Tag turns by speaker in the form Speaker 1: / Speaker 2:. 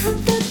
Speaker 1: Put the